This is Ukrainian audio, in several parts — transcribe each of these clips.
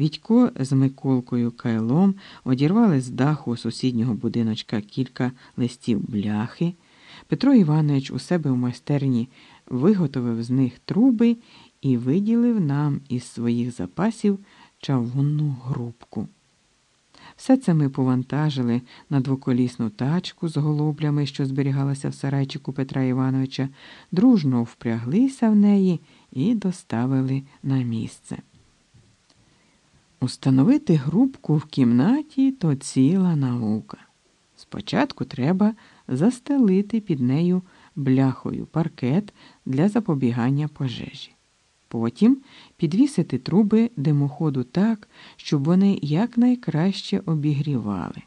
Відько з Миколкою Кайлом одірвали з даху сусіднього будиночка кілька листів бляхи. Петро Іванович у себе в майстерні виготовив з них труби і виділив нам із своїх запасів чавунну грубку. Все це ми повантажили на двоколісну тачку з голублями, що зберігалася в сарайчику Петра Івановича, дружно впряглися в неї і доставили на місце. Установити грубку в кімнаті то ціла наука. Спочатку треба застелити під нею бляхою паркет для запобігання пожежі. Потім підвісити труби димоходу так, щоб вони якнайкраще обігрівали.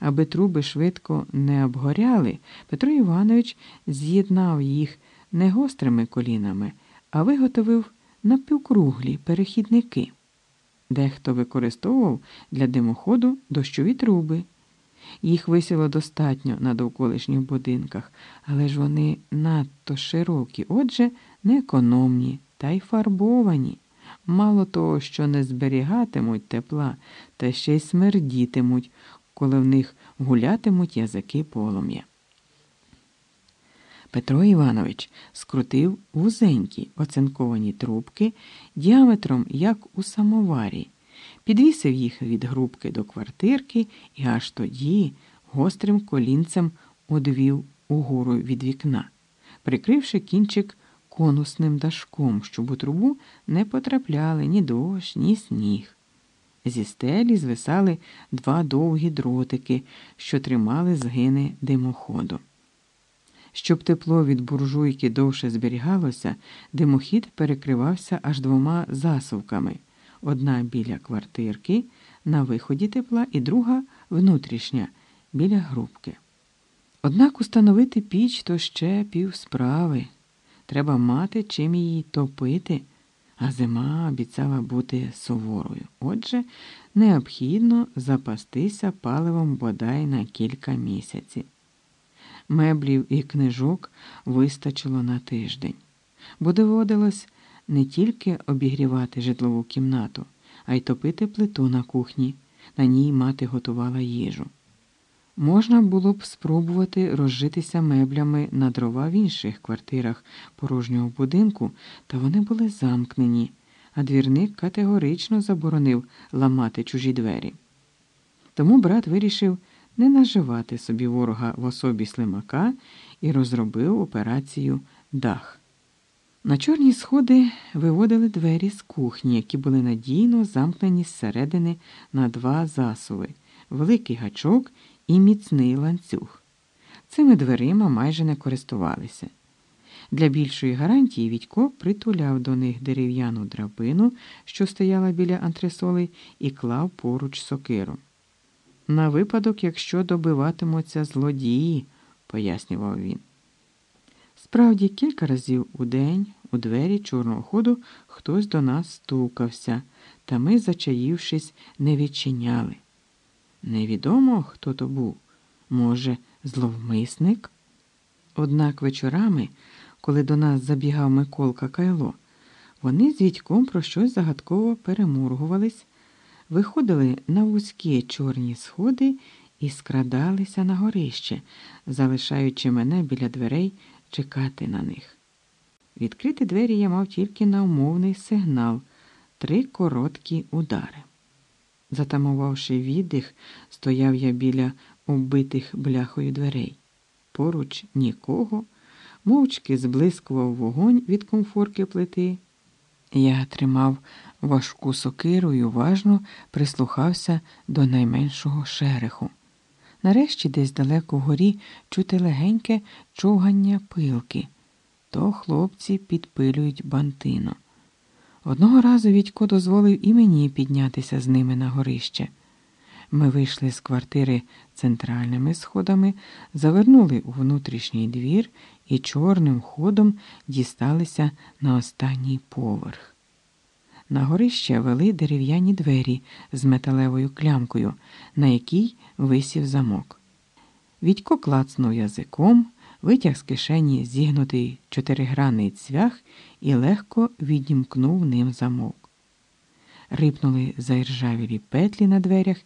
Аби труби швидко не обгоряли, Петро Іванович з'єднав їх не гострими колінами, а виготовив напівкруглі перехідники. Дехто використовував для димоходу дощові труби. Їх висіло достатньо на довколишніх будинках, але ж вони надто широкі, отже, неекономні та й фарбовані. Мало того, що не зберігатимуть тепла, та ще й смердітимуть, коли в них гулятимуть язики полум'я. Петро Іванович скрутив вузенькі оцинковані трубки діаметром, як у самоварі, підвісив їх від грубки до квартирки і аж тоді гострим колінцем одвів угору від вікна, прикривши кінчик конусним дашком, щоб у трубу не потрапляли ні дощ, ні сніг. Зі стелі звисали два довгі дротики, що тримали згини димоходу. Щоб тепло від буржуйки довше зберігалося, димохід перекривався аж двома засувками одна біля квартирки, на виході тепла, і друга внутрішня біля грубки. Однак установити піч то ще півсправи. Треба мати чим її топити, а зима обіцяла бути суворою. Отже, необхідно запастися паливом бодай на кілька місяців. Меблів і книжок вистачило на тиждень, бо доводилось не тільки обігрівати житлову кімнату, а й топити плиту на кухні, на ній мати готувала їжу. Можна було б спробувати розжитися меблями на дрова в інших квартирах порожнього будинку, та вони були замкнені, а двірник категорично заборонив ламати чужі двері. Тому брат вирішив не наживати собі ворога в особі слимака і розробив операцію дах. На чорні сходи виводили двері з кухні, які були надійно замкнені зсередини на два засуви, великий гачок і міцний ланцюг. Цими дверима майже не користувалися. Для більшої гарантії Відько притуляв до них дерев'яну драбину, що стояла біля антресолей, і клав поруч сокиру. На випадок, якщо добиватимуться злодії, пояснював він. Справді, кілька разів у день у двері чорного ходу хтось до нас стукався, та ми, зачаївшись, не відчиняли. Невідомо, хто то був, може, зловмисник? Однак вечорами, коли до нас забігав Миколка Кайло, вони з Вітьком про щось загадково переморгувались, виходили на вузькі чорні сходи і скрадалися на горище, залишаючи мене біля дверей чекати на них. Відкрити двері я мав тільки на умовний сигнал три короткі удари. Затамувавши віддих, стояв я біля убитих бляхою дверей. Поруч нікого, мовчки зблискував вогонь від комфорки плити. Я тримав важку сокиру і уважно прислухався до найменшого шереху. Нарешті, десь далеко вгорі, чути легеньке човгання пилки, то хлопці підпилюють бантину. Одного разу Відько дозволив і мені піднятися з ними на горище. Ми вийшли з квартири центральними сходами, завернули у внутрішній двір і чорним ходом дісталися на останній поверх. На горище вели дерев'яні двері з металевою клямкою, на якій висів замок. Відько клацнув язиком, витяг з кишені зігнутий чотиригранний цвях і легко відімкнув ним замок. рипнули заіржавілі петлі на дверях,